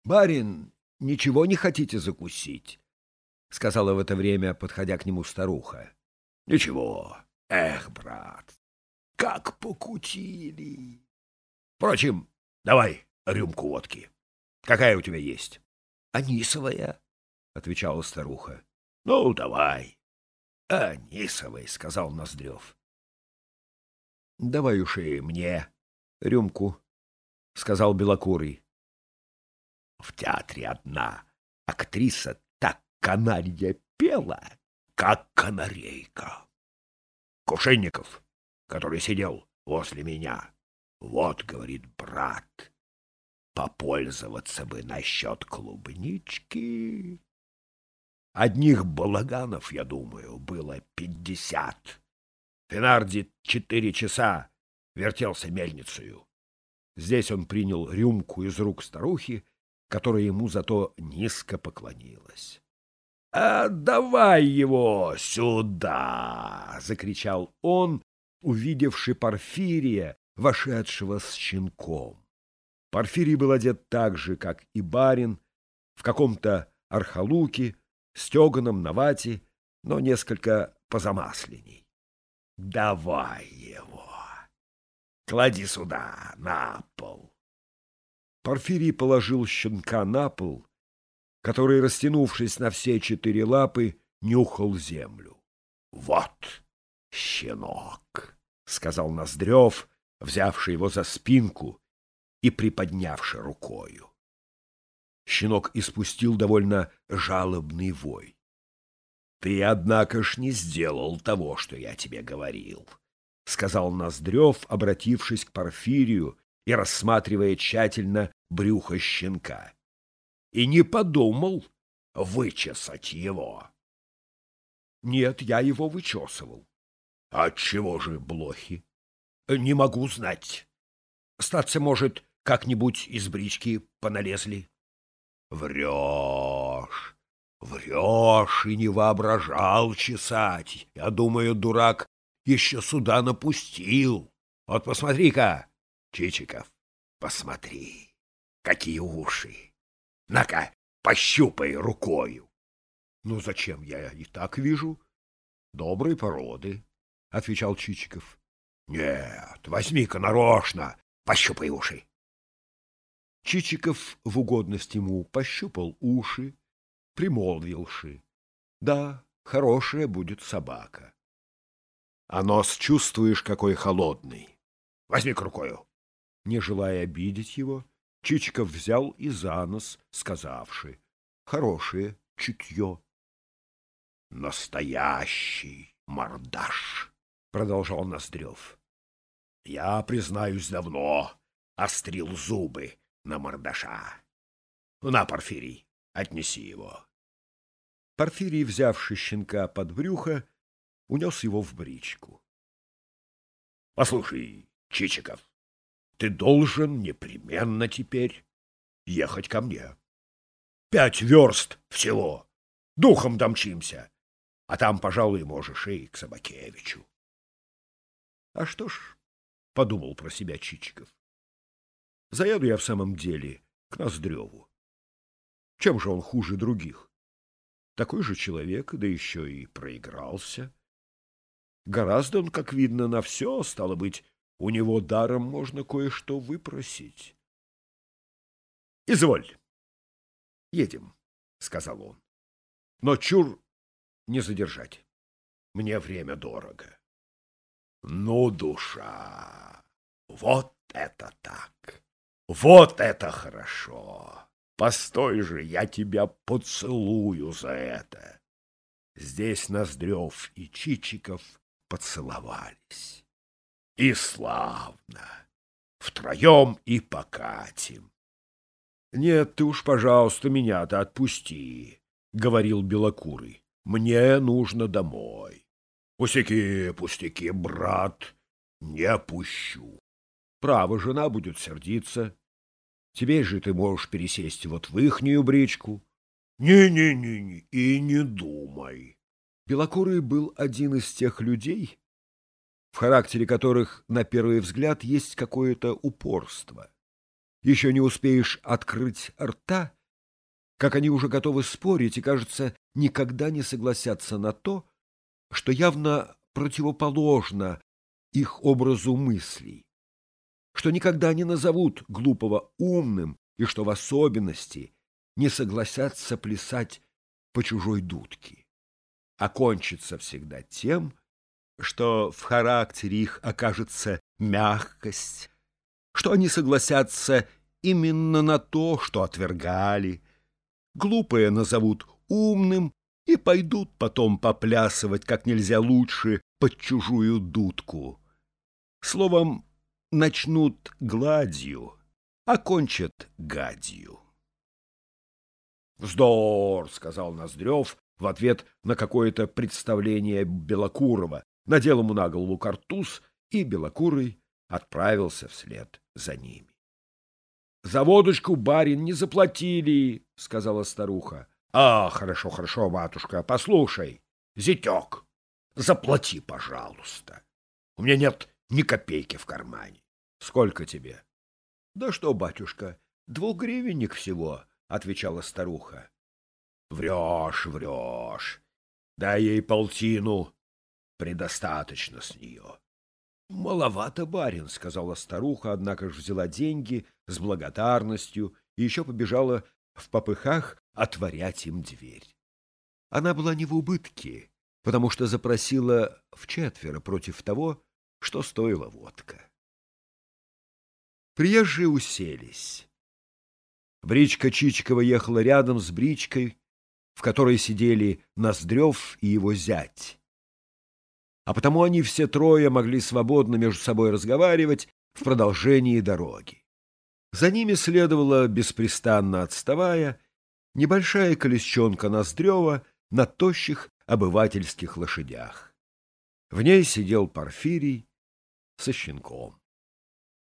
— Барин, ничего не хотите закусить? — сказала в это время, подходя к нему старуха. — Ничего. Эх, брат, как покутили! Впрочем, давай рюмку водки. Какая у тебя есть? — Анисовая, — отвечала старуха. — Ну, давай. — Анисовой, — сказал Ноздрев. — Давай уж и мне рюмку, — сказал Белокурый. В театре одна актриса так каналья пела, как канарейка. Кувшинников, который сидел возле меня, вот, говорит брат, попользоваться бы насчет клубнички. Одних балаганов, я думаю, было пятьдесят. Фенарди четыре часа вертелся мельницею. Здесь он принял рюмку из рук старухи, которая ему зато низко поклонилась. — А давай его сюда! — закричал он, увидевший Порфирия, вошедшего с щенком. Порфирий был одет так же, как и барин, в каком-то архалуке, стеганом на вате, но несколько позамасленней. — Давай его! Клади сюда, на пол! Порфирий положил щенка на пол, который, растянувшись на все четыре лапы, нюхал землю. — Вот щенок! — сказал Ноздрев, взявший его за спинку и приподнявший рукою. Щенок испустил довольно жалобный вой. — Ты, однако ж, не сделал того, что я тебе говорил, — сказал Ноздрев, обратившись к Порфирию и рассматривая тщательно брюхо щенка. — И не подумал вычесать его. — Нет, я его вычесывал. — Отчего же блохи? — Не могу знать. Статься, может, как-нибудь из брички поналезли. — Врешь, врешь и не воображал чесать. Я думаю, дурак еще сюда напустил. Вот посмотри-ка, Чичиков, посмотри, какие уши. На-ка, пощупай рукою. Ну, зачем я и так вижу? Доброй породы, — отвечал Чичиков. Нет, возьми-ка нарочно, пощупай уши. Чичиков в угодность ему пощупал уши, примолвилши. Да, хорошая будет собака. А нос чувствуешь, какой холодный. Возьми-ка рукою. Не желая обидеть его, Чичиков взял и за нос, сказавши. Хорошее чутье. Настоящий мордаш, продолжал Ноздрев. Я, признаюсь, давно острил зубы на мордаша. На, Порфирий, отнеси его. Порфирий, взявший щенка под брюхо, унес его в бричку. — Послушай, Чичиков, ты должен непременно теперь ехать ко мне. Пять верст всего. Духом домчимся. А там, пожалуй, можешь и к Собакевичу. — А что ж, — подумал про себя Чичиков, — заеду я в самом деле к Ноздреву. Чем же он хуже других? Такой же человек, да еще и проигрался. Гораздо он, как видно, на все, стало быть, у него даром можно кое-что выпросить. — Изволь. — Едем, — сказал он. — Но чур не задержать. Мне время дорого. — Ну, душа, вот это так! Вот это хорошо! Постой же, я тебя поцелую за это! Здесь Ноздрев и Чичиков поцеловались. И славно! Втроем и покатим. — Нет, ты уж, пожалуйста, меня-то отпусти, — говорил Белокурый. — Мне нужно домой. — Пустяки, пустяки, брат, не пущу. Право, жена будет сердиться. Теперь же ты можешь пересесть вот в ихнюю бричку. Не-не-не, и не думай. Белокурый был один из тех людей, в характере которых, на первый взгляд, есть какое-то упорство. Еще не успеешь открыть рта, как они уже готовы спорить и, кажется, никогда не согласятся на то, что явно противоположно их образу мыслей, что никогда не назовут глупого умным и что в особенности не согласятся плясать по чужой дудке. Окончится всегда тем, что в характере их окажется мягкость, что они согласятся именно на то, что отвергали, глупые назовут умным и пойдут потом поплясывать как нельзя лучше под чужую дудку. Словом, начнут гладью, окончат гадью. «Вздор!» — сказал Ноздрев в ответ на какое-то представление Белокурова, надел ему на голову картуз, и Белокурый отправился вслед за ними. — За водочку, барин, не заплатили, — сказала старуха. — А, хорошо, хорошо, матушка, послушай, зятек, заплати, пожалуйста. У меня нет ни копейки в кармане. Сколько тебе? — Да что, батюшка, двухгривенник всего, — отвечала старуха. — Врешь, врешь. Дай ей полтину, предостаточно с нее. «Маловато, барин», — сказала старуха, однако же взяла деньги с благодарностью и еще побежала в попыхах отворять им дверь. Она была не в убытке, потому что запросила в четверо против того, что стоила водка. Приезжие уселись. Бричка Чичикова ехала рядом с бричкой, в которой сидели Ноздрев и его зять а потому они все трое могли свободно между собой разговаривать в продолжении дороги. За ними следовала, беспрестанно отставая, небольшая колесчонка Ноздрева на тощих обывательских лошадях. В ней сидел Порфирий со щенком.